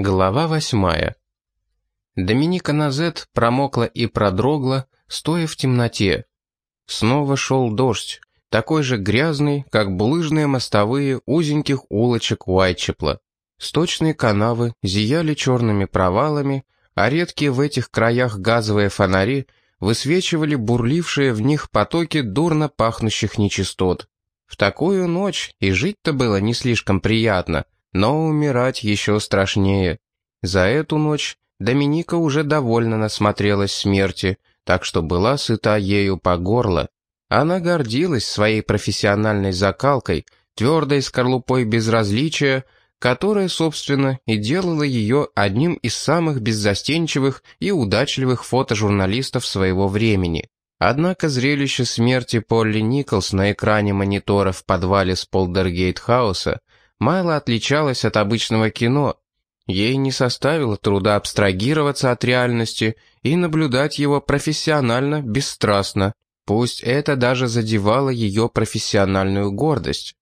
Глава восьмая. Доминика Назет промокла и продрогла, стоя в темноте. Снова шел дождь, такой же грязный, как булыжные мостовые узеньких улочек Уайтчепла. Сточные канавы зияли черными провалами, а редкие в этих краях газовые фонари высвечивали бурлившие в них потоки дурно пахнущих нечистот. В такую ночь и жить-то было не слишком приятно — но умирать еще страшнее. За эту ночь Доминика уже довольно насмотрелась смерти, так что была сыта ею по горло. Она гордилась своей профессиональной закалкой, твердой скорлупой безразличия, которая, собственно, и делала ее одним из самых беззастенчивых и удачливых фотожурналистов своего времени. Однако зрелище смерти Полли Николс на экране монитора в подвале Сполдергейт-хауса мало отличалась от обычного кино. Ей не составило труда абстрагироваться от реальности и наблюдать его профессионально, бесстрастно. Пусть это даже задевало ее профессиональную гордость.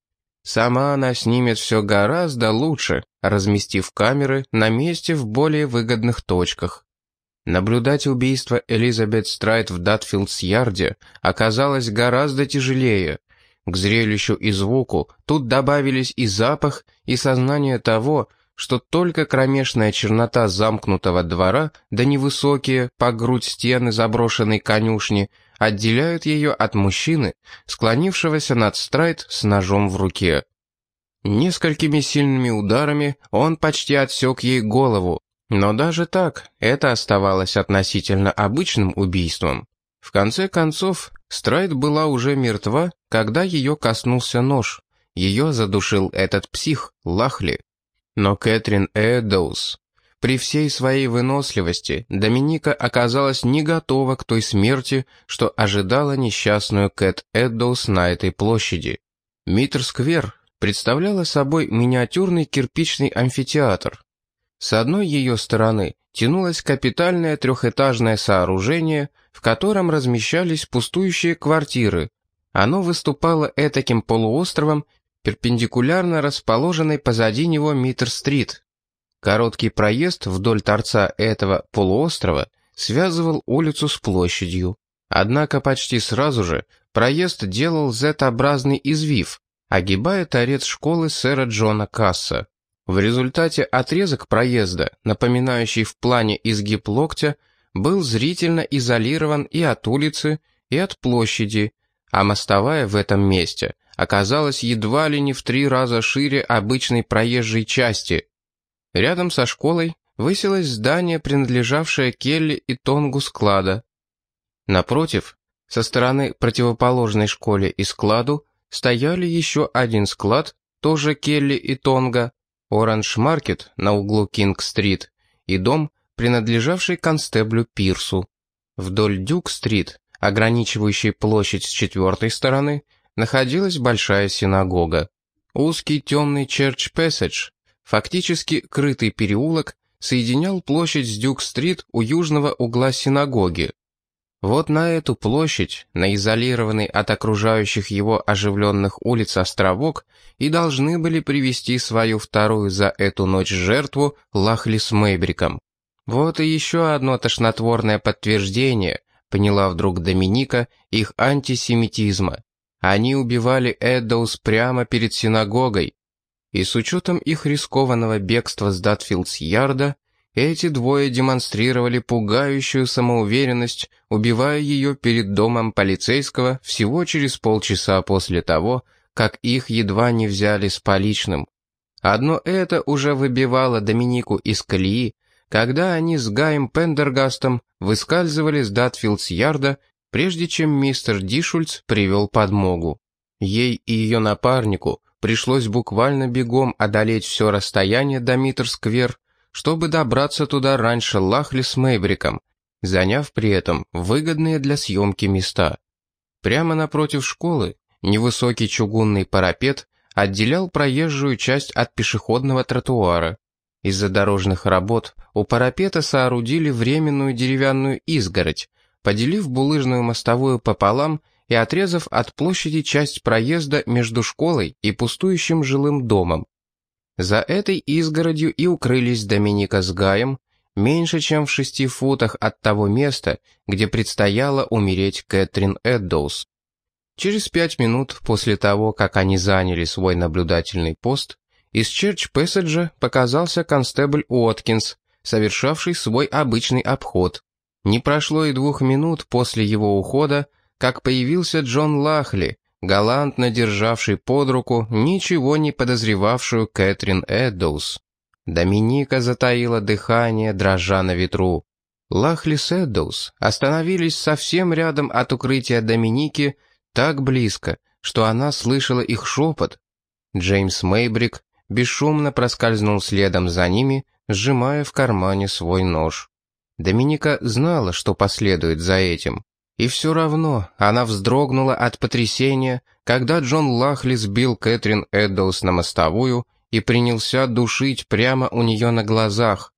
Сама она снимет все гораздо лучше, разместив камеры на месте в более выгодных точках. Наблюдать убийство Элизабет Страйт в Датфилдс-Ярде оказалось гораздо тяжелее. К зрелищу и звуку тут добавились и запах, и сознание того, что только кромешная чернота замкнутого двора да невысокие по грудь стены заброшенной конюшни отделяют ее от мужчины, склонившегося над страйт с ножом в руке. Несколькими сильными ударами он почти отсек ей голову, но даже так это оставалось относительно обычным убийством. В конце концов, Страйт была уже мертва, когда ее коснулся нож. Ее задушил этот псих, Лахли. Но Кэтрин Эдоус... При всей своей выносливости Доминика оказалась не готова к той смерти, что ожидала несчастную Кэт Эддоус на этой площади. Митр-сквер представляла собой миниатюрный кирпичный амфитеатр. С одной ее стороны тянулось капитальное трехэтажное сооружение, в котором размещались пустующие квартиры. Оно выступало этаким полуостровом, перпендикулярно расположенной позади него Миттер-стрит. Короткий проезд вдоль торца этого полуострова связывал улицу с площадью. Однако почти сразу же проезд делал Z-образный извив, огибая торец школы сэра Джона Касса. В результате отрезок проезда, напоминающий в плане изгиб локтя, был зрительно изолирован и от улицы, и от площади, а мостовая в этом месте оказалась едва ли не в три раза шире обычной проезжей части. Рядом со школой высилось здание, принадлежавшее Келли и Тонгу склада. Напротив, со стороны противоположной школе и складу, стояли еще один склад, тоже Келли и Тонга, Оранж-маркет на углу Кинг-стрит и дом, принадлежавший констеблю Пирсу. Вдоль Дюк-стрит, ограничивающей площадь с четвертой стороны, находилась большая синагога. Узкий темный Черч-Пэссидж, фактически крытый переулок, соединял площадь с Дюк-стрит у южного угла синагоги. Вот на эту площадь, на изолированный от окружающих его оживленных улиц островок, и должны были привести свою вторую за эту ночь жертву Лахли с Мэйбриком. Вот и еще одно тошнотворное подтверждение, поняла вдруг Доминика, их антисемитизма. Они убивали Эддоус прямо перед синагогой. И с учетом их рискованного бегства с Датфилдс-Ярда, эти двое демонстрировали пугающую самоуверенность, убивая ее перед домом полицейского всего через полчаса после того, как их едва не взяли с поличным. Одно это уже выбивало Доминику из колеи, когда они с Гаем Пендергастом выскальзывали с Датфилдс-Ярда, прежде чем мистер Дишульц привел подмогу. Ей и ее напарнику пришлось буквально бегом одолеть все расстояние до Миттер-сквер, чтобы добраться туда раньше Лахли с Мэйбриком, заняв при этом выгодные для съемки места. Прямо напротив школы невысокий чугунный парапет отделял проезжую часть от пешеходного тротуара. Из-за дорожных работ у парапета соорудили временную деревянную изгородь, поделив булыжную мостовую пополам и отрезав от площади часть проезда между школой и пустующим жилым домом. За этой изгородью и укрылись Доминика с Гаем, меньше чем в шести футах от того места, где предстояло умереть Кэтрин Эддоус. Через пять минут после того, как они заняли свой наблюдательный пост, из Черч-Пэссаджа показался констебль Уоткинс, совершавший свой обычный обход. Не прошло и двух минут после его ухода, как появился Джон Лахли, галантно державший под руку ничего не подозревавшую Кэтрин Эддоус. Доминика затаила дыхание, дрожа на ветру. Лахли с Эддоус остановились совсем рядом от укрытия Доминики, так близко, что она слышала их шепот. Джеймс Мейбрик бесшумно проскользнул следом за ними, сжимая в кармане свой нож. Доминика знала, что последует за этим. И все равно она вздрогнула от потрясения, когда Джон Лахли сбил Кэтрин Эддоус на мостовую и принялся душить прямо у нее на глазах.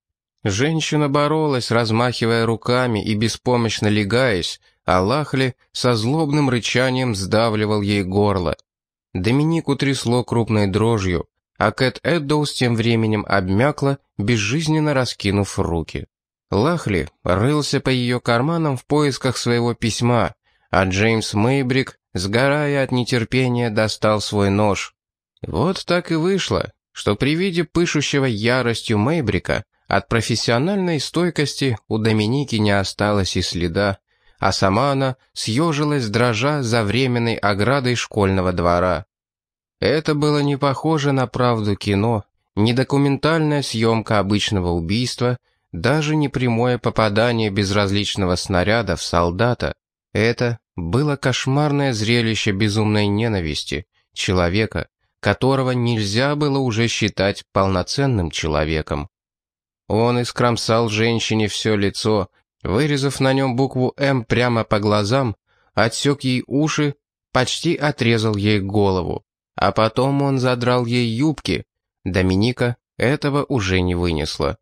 Женщина боролась, размахивая руками и беспомощно легаясь, а Лахли со злобным рычанием сдавливал ей горло. Доминику трясло крупной дрожью, а Кэт Эддоус тем временем обмякла, безжизненно раскинув руки. Лахли рылся по ее карманам в поисках своего письма, а Джеймс Мейбрик, сгорая от нетерпения, достал свой нож. Вот так и вышло, что при виде пышущего яростью Мейбрика от профессиональной стойкости у Доминики не осталось и следа, а сама она съежилась дрожа за временной оградой школьного двора. Это было не похоже на правду кино, не документальная съемка обычного убийства, даже не прямое попадание безразличного снаряда в солдата. Это было кошмарное зрелище безумной ненависти, человека, которого нельзя было уже считать полноценным человеком. Он искромсал женщине все лицо, вырезав на нем букву «М» прямо по глазам, отсек ей уши, почти отрезал ей голову. А потом он задрал ей юбки. Доминика этого уже не вынесла.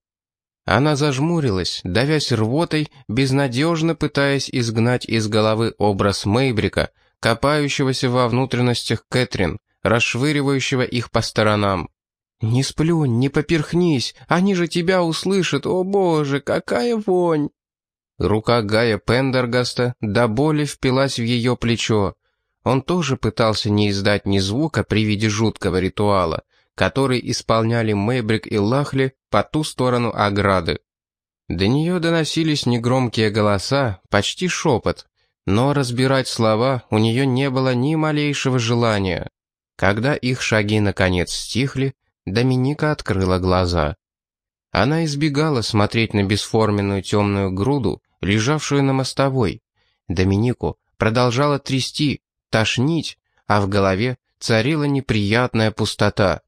Она зажмурилась, давясь рвотой, безнадежно пытаясь изгнать из головы образ Мейбрика, копающегося во внутренностях Кэтрин, расшвыривающего их по сторонам. «Не сплюнь, не поперхнись, они же тебя услышат, о боже, какая вонь!» Рука Гая Пендергаста до боли впилась в ее плечо. Он тоже пытался не издать ни звука при виде жуткого ритуала, который исполняли Мэйбрик и Лахли по ту сторону ограды. До нее доносились негромкие голоса, почти шепот, но разбирать слова у нее не было ни малейшего желания. Когда их шаги наконец стихли, Доминика открыла глаза. Она избегала смотреть на бесформенную темную груду, лежавшую на мостовой. Доминику продолжала трясти, тошнить, а в голове царила неприятная пустота.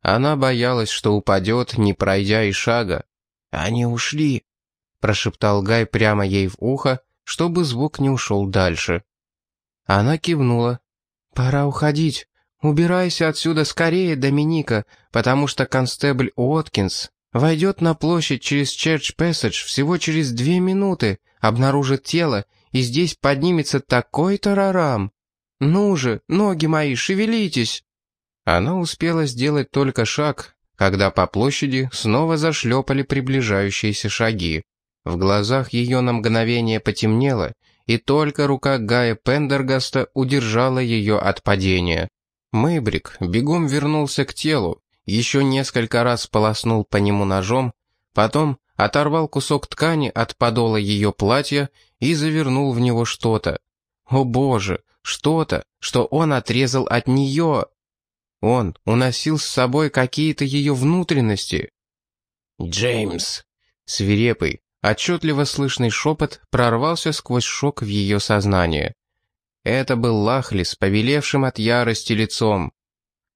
Она боялась, что упадет, не пройдя и шага. «Они ушли», — прошептал Гай прямо ей в ухо, чтобы звук не ушел дальше. Она кивнула. «Пора уходить. Убирайся отсюда скорее, Доминика, потому что констебль Уоткинс войдет на площадь через Черч-Пэссидж всего через две минуты, обнаружит тело, и здесь поднимется такой тарарам. «Ну же, ноги мои, шевелитесь!» Она успела сделать только шаг, когда по площади снова зашлепали приближающиеся шаги. В глазах ее на мгновение потемнело, и только рука Гая Пендергаста удержала ее от падения. Мэйбрик бегом вернулся к телу, еще несколько раз полоснул по нему ножом, потом оторвал кусок ткани от подола ее платья и завернул в него что-то. О боже, что-то, что он отрезал от нее. Он уносил с собой какие-то ее внутренности. «Джеймс!» Свирепый, отчетливо слышный шепот прорвался сквозь шок в ее сознание. Это был Лахли с повелевшим от ярости лицом.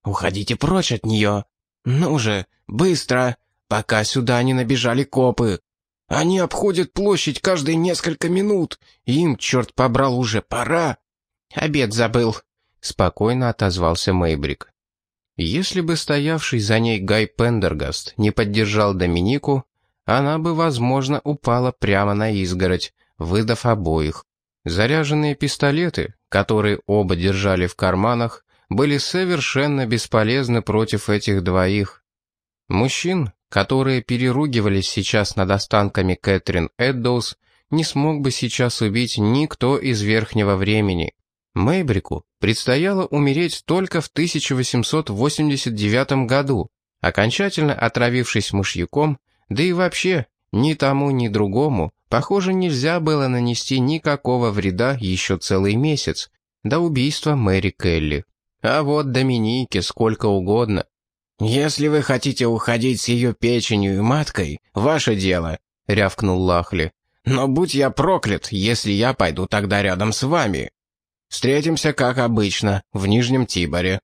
«Уходите прочь от нее! Ну же, быстро, пока сюда не набежали копы! Они обходят площадь каждые несколько минут, им, черт побрал, уже пора!» «Обед забыл», — спокойно отозвался Мейбрик. Если бы стоявший за ней Гай Пендергаст не поддержал Доминику, она бы, возможно, упала прямо на изгородь, выдав обоих. Заряженные пистолеты, которые оба держали в карманах, были совершенно бесполезны против этих двоих. Мужчин, которые переругивались сейчас над останками Кэтрин Эддоус, не смог бы сейчас убить никто из верхнего времени. Мэйбрику предстояло умереть только в 1889 году, окончательно отравившись мышьяком, да и вообще ни тому, ни другому, похоже, нельзя было нанести никакого вреда еще целый месяц, до убийства Мэри Келли. А вот Доминике сколько угодно. «Если вы хотите уходить с ее печенью и маткой, ваше дело», — рявкнул Лахли. «Но будь я проклят, если я пойду тогда рядом с вами. Встретимся, как обычно, в Нижнем Тиборе».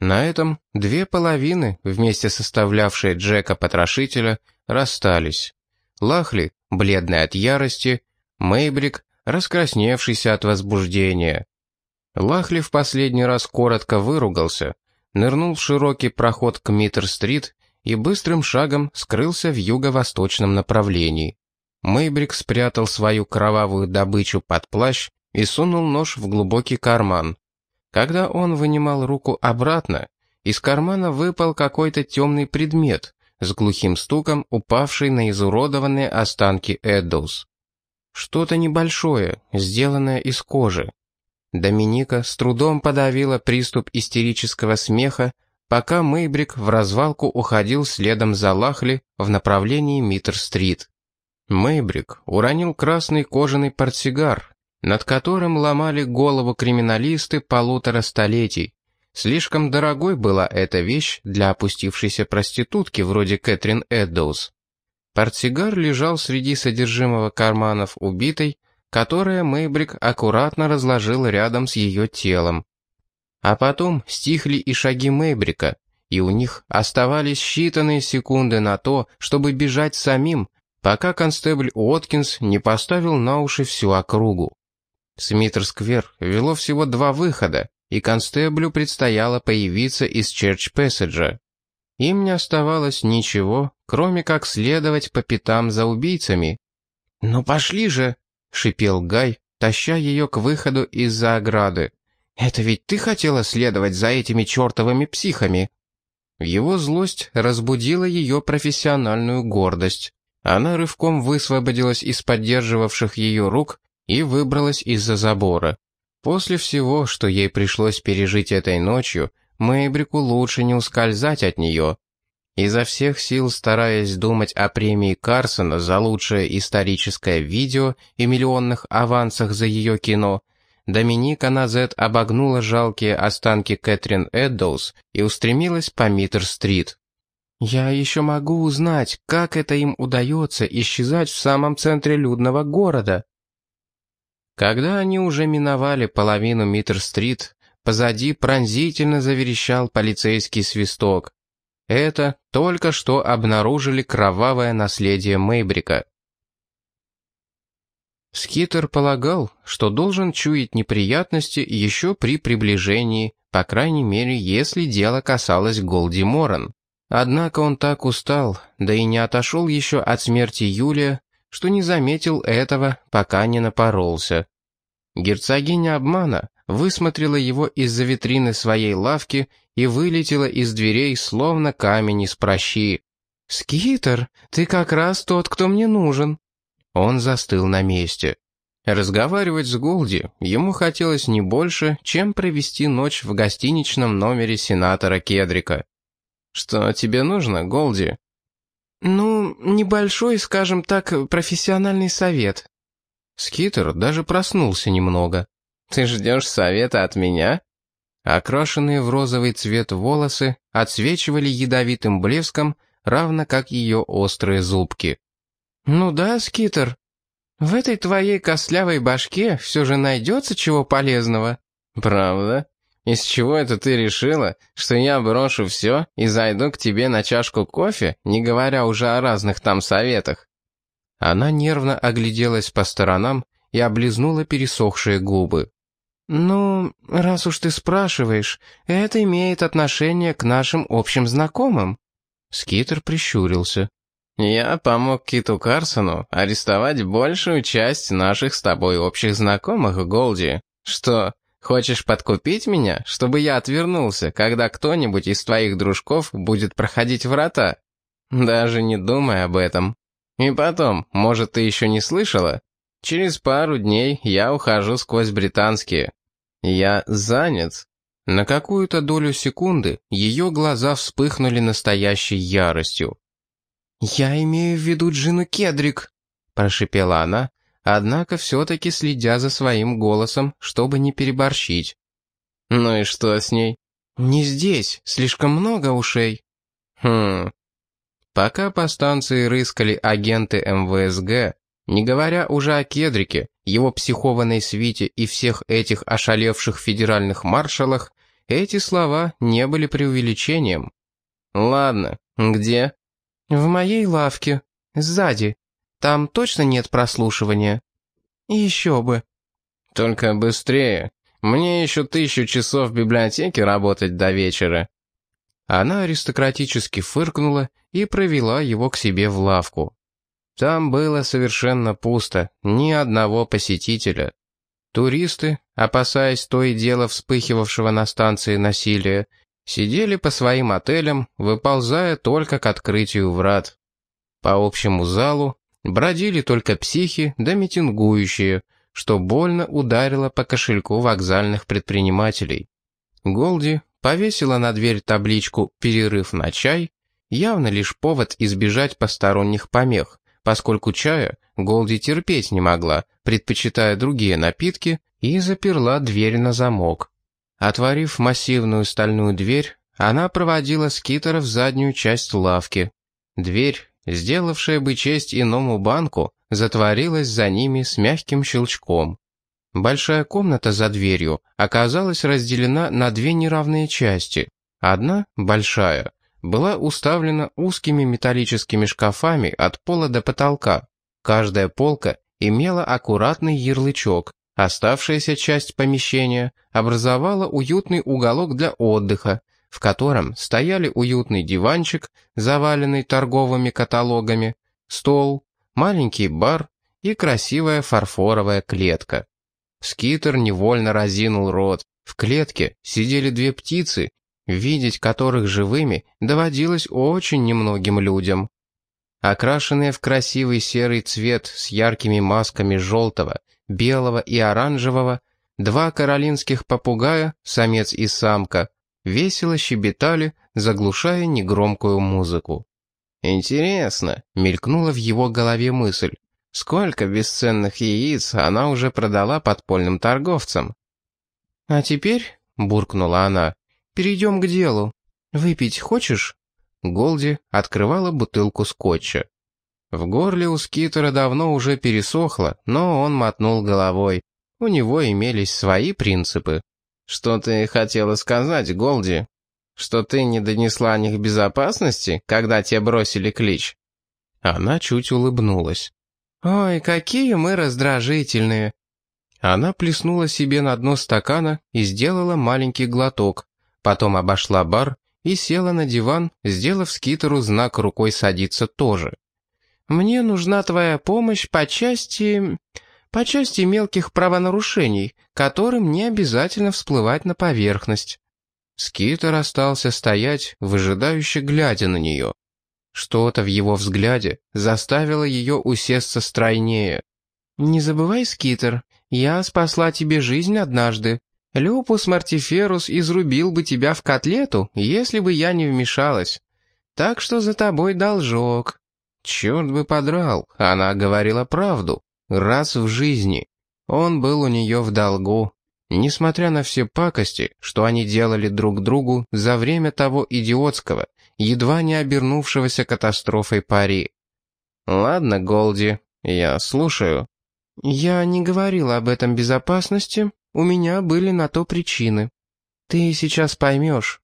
На этом две половины, вместе составлявшие Джека-потрошителя, расстались. Лахли, бледный от ярости, Мейбрик, раскрасневшийся от возбуждения. Лахли в последний раз коротко выругался, нырнул в широкий проход к Миттер-стрит и быстрым шагом скрылся в юго-восточном направлении. Мейбрик спрятал свою кровавую добычу под плащ и сунул нож в глубокий карман. Когда он вынимал руку обратно, из кармана выпал какой-то темный предмет, с глухим стуком упавший на изуродованные останки Эддоус. Что-то небольшое, сделанное из кожи. Доминика с трудом подавила приступ истерического смеха, пока Мейбрик в развалку уходил следом за Лахли в направлении Миттер-стрит. Мейбрик уронил красный кожаный портсигар, над которым ломали голову криминалисты полутора столетий. Слишком дорогой была эта вещь для опустившейся проститутки вроде Кэтрин Эддоус. Портсигар лежал среди содержимого карманов убитой, которое Мэйбрик аккуратно разложил рядом с ее телом. А потом стихли и шаги Мэйбрика, и у них оставались считанные секунды на то, чтобы бежать самим, пока констебль Уоткинс не поставил на уши всю округу. Смиттер-сквер вело всего два выхода, и констеблю предстояло появиться из Черч-Пэссиджа. Им не оставалось ничего, кроме как следовать по пятам за убийцами. «Ну пошли же!» — шипел Гай, таща ее к выходу из-за ограды. «Это ведь ты хотела следовать за этими чертовыми психами?» Его злость разбудила ее профессиональную гордость. Она рывком высвободилась из поддерживавших ее рук и выбралась из-за забора. После всего, что ей пришлось пережить этой ночью, Мэйбрику лучше не ускользать от нее. Изо всех сил стараясь думать о премии Карсона за лучшее историческое видео и миллионных авансах за ее кино, Доминика Назет обогнула жалкие останки Кэтрин Эддоус и устремилась по Миттер-стрит. «Я еще могу узнать, как это им удается исчезать в самом центре людного города». Когда они уже миновали половину Миттер-стрит, позади пронзительно заверещал полицейский свисток. Это только что обнаружили кровавое наследие Мейбрика. Скитер полагал, что должен чуять неприятности еще при приближении, по крайней мере, если дело касалось Голди Моран. Однако он так устал, да и не отошел еще от смерти Юлия, что не заметил этого, пока не напоролся. Герцогиня обмана высмотрела его из-за витрины своей лавки и вылетела из дверей, словно камень из прощи. «Скитер, ты как раз тот, кто мне нужен». Он застыл на месте. Разговаривать с Голди ему хотелось не больше, чем провести ночь в гостиничном номере сенатора Кедрика. «Что тебе нужно, Голди?» «Ну, небольшой, скажем так, профессиональный совет». Скитер даже проснулся немного. «Ты ждешь совета от меня?» Окрашенные в розовый цвет волосы отсвечивали ядовитым блеском, равно как ее острые зубки. «Ну да, Скитер, в этой твоей костлявой башке все же найдется чего полезного». «Правда? Из чего это ты решила, что я брошу все и зайду к тебе на чашку кофе, не говоря уже о разных там советах?» Она нервно огляделась по сторонам и облизнула пересохшие губы. «Ну, раз уж ты спрашиваешь, это имеет отношение к нашим общим знакомым». Скитер прищурился. «Я помог Киту Карсону арестовать большую часть наших с тобой общих знакомых, Голди. Что, хочешь подкупить меня, чтобы я отвернулся, когда кто-нибудь из твоих дружков будет проходить врата?» Даже не думай об этом. И потом, может, ты еще не слышала? Через пару дней я ухожу сквозь британские. Я занят». На какую-то долю секунды ее глаза вспыхнули настоящей яростью. «Я имею в виду Джину Кедрик», — прошипела она, однако все-таки следя за своим голосом, чтобы не переборщить. «Ну и что с ней?» «Не здесь, слишком много ушей». «Хм...» Пока по станции рыскали агенты МВСГ, не говоря уже о Кедрике, его психованной свите и всех этих ошалевших федеральных маршалах, эти слова не были преувеличением. «Ладно, где?» «В моей лавке. Сзади. Там точно нет прослушивания?» «Еще бы». «Только быстрее. Мне еще тысячу часов в библиотеке работать до вечера». Она аристократически фыркнула и провела его к себе в лавку. Там было совершенно пусто, ни одного посетителя. Туристы, опасаясь то и дело вспыхивавшего на станции насилия, сидели по своим отелям, выползая только к открытию врат. По общему залу бродили только психи да митингующие, что больно ударило по кошельку вокзальных предпринимателей. Голди повесила на дверь табличку «Перерыв на чай», явно лишь повод избежать посторонних помех, поскольку чая Голди терпеть не могла, предпочитая другие напитки, и заперла дверь на замок. Отворив массивную стальную дверь, она проводила скитера в заднюю часть лавки. Дверь, сделавшая бы честь иному банку, затворилась за ними с мягким щелчком. Большая комната за дверью оказалась разделена на две неравные части. Одна, большая, была уставлена узкими металлическими шкафами от пола до потолка. Каждая полка имела аккуратный ярлычок. Оставшаяся часть помещения образовала уютный уголок для отдыха, в котором стояли уютный диванчик, заваленный торговыми каталогами, стол, маленький бар и красивая фарфоровая клетка. Скитер невольно разинул рот. В клетке сидели две птицы видеть которых живыми доводилось очень немногим людям. Окрашенные в красивый серый цвет с яркими масками желтого, белого и оранжевого, два каролинских попугая, самец и самка, весело щебетали, заглушая негромкую музыку. «Интересно», — мелькнула в его голове мысль, сколько бесценных яиц она уже продала подпольным торговцам. «А теперь», — буркнула она, перейдем к делу. Выпить хочешь?» Голди открывала бутылку скотча. В горле у Скитера давно уже пересохло, но он мотнул головой. У него имелись свои принципы. «Что ты хотела сказать, Голди? Что ты не донесла о них безопасности, когда тебе бросили клич?» Она чуть улыбнулась. «Ой, какие мы раздражительные!» Она плеснула себе на дно стакана и сделала маленький глоток, Потом обошла бар и села на диван, сделав скитеру знак рукой садиться тоже. «Мне нужна твоя помощь по части... по части мелких правонарушений, которым не обязательно всплывать на поверхность». Скитер остался стоять, выжидающе глядя на нее. Что-то в его взгляде заставило ее усесться стройнее. «Не забывай, Скитер, я спасла тебе жизнь однажды, Люпус Мартиферус изрубил бы тебя в котлету, если бы я не вмешалась. Так что за тобой должок». Черт бы подрал, она говорила правду. Раз в жизни. Он был у нее в долгу. Несмотря на все пакости, что они делали друг другу за время того идиотского, едва не обернувшегося катастрофой пари. «Ладно, Голди, я слушаю». «Я не говорила об этом безопасности, у меня были на то причины. Ты сейчас поймешь.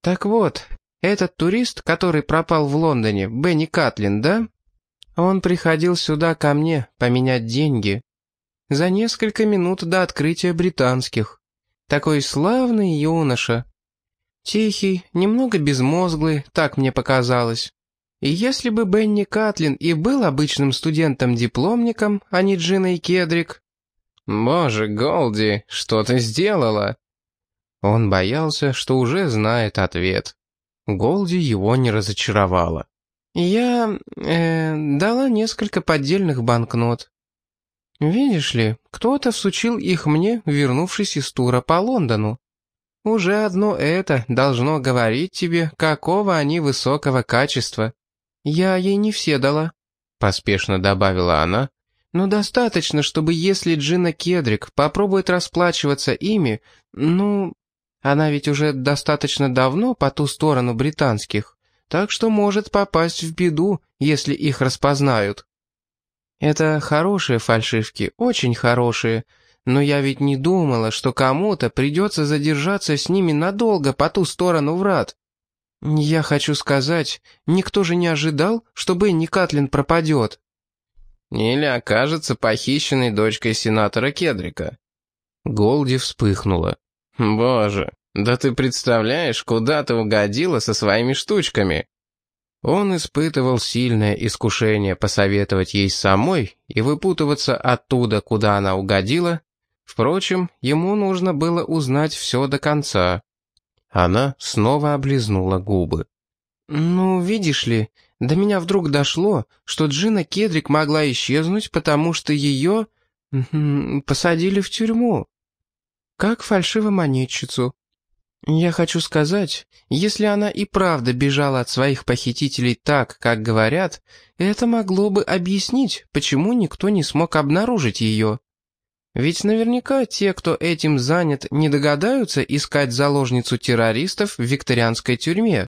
Так вот, этот турист, который пропал в Лондоне, Бенни Катлин, да? Он приходил сюда ко мне поменять деньги. За несколько минут до открытия британских. Такой славный юноша. Тихий, немного безмозглый, так мне показалось. И если бы Бенни Катлин и был обычным студентом-дипломником, а не Джиной Кедрик, «Боже, Голди, что ты сделала?» Он боялся, что уже знает ответ. Голди его не разочаровала. Я э, дала несколько поддельных банкнот. Видишь ли, кто-то всучил их мне, вернувшись из тура по Лондону. Уже одно это должно говорить тебе, какого они высокого качества. Я ей не все дала, поспешно добавила она, но достаточно, чтобы если Джина Кедрик попробует расплачиваться ими, ну, она ведь уже достаточно давно по ту сторону британских, так что может попасть в беду, если их распознают. Это хорошие фальшивки, очень хорошие, но я ведь не думала, что кому-то придется задержаться с ними надолго по ту сторону врат. Я хочу сказать, никто же не ожидал, что Бенни Катлин пропадет. Или окажется похищенной дочкой сенатора Кедрика. Голди вспыхнула. «Боже, да ты представляешь, куда ты угодила со своими штучками?» Он испытывал сильное искушение посоветовать ей самой и выпутываться оттуда, куда она угодила. Впрочем, ему нужно было узнать все до конца. Она снова облизнула губы. «Ну, видишь ли, до меня вдруг дошло, что Джина Кедрик могла исчезнуть, потому что ее посадили в тюрьму. Как фальшивомонетчицу. Я хочу сказать, если она и правда бежала от своих похитителей так, как говорят, это могло бы объяснить, почему никто не смог обнаружить ее. Ведь наверняка те, кто этим занят, не догадаются искать заложницу террористов в викторианской тюрьме.